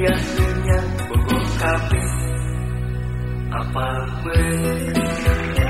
biasanya ungkapi apa pun.